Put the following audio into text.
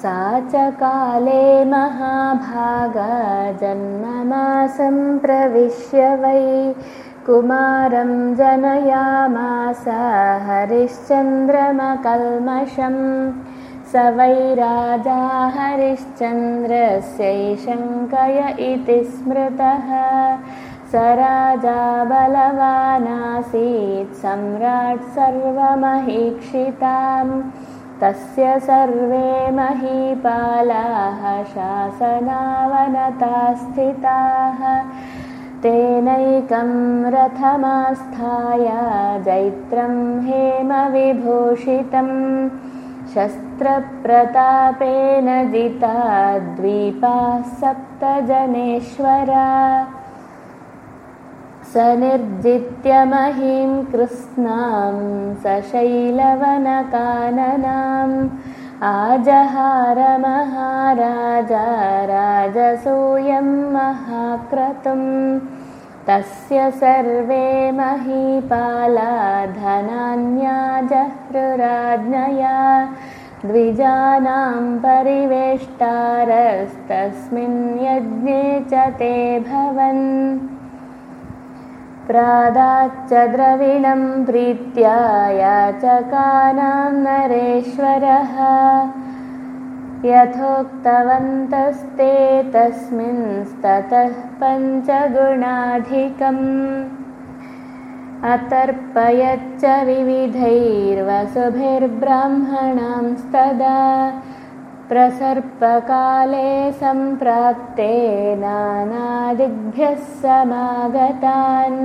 सा च काले महाभागाजन्ममासं प्रविश्य वै कुमारं जनयामास हरिश्चन्द्रमकल्मषम् स वै राजा हरिश्चन्द्रस्यैशङ्कय इति स्मृतः। स राजा बलवानासीत् सम्राट् सर्वमहीक्षिताम् तस्य सर्वे महीपालाः शासनावनता स्थिताः। तेनैकं रथमास्थाय जैत्रं हेमविभूषितं शस्त्रप्रतापेन जिता द्वीपाः सप्तजनेश्वरा स निर्जित्य महीं कृत्स्नां सशैलवनकाननाम्। आजहारमहाराजा राजसूयं महाक्रतुं तस्य सर्वे महीपाला धनान्याजहृराज्ञया। द्विजानां परिवेष्टारस्तस्मिन् यज्ञे च ते भवन् प्रादाच्च द्रविणं प्रीत्या याचकानां नरेश्वरः। यथोक्तवन्तस्ते तस्मिंस्ततः पञ्चगुणाधिकम्। अतर्पयच्च विविधैर्वसुभिर्ब्राह्मणांस्तदा प्रसर्पकाले सम्प्राप्ते नानादिभ्यः समागतान्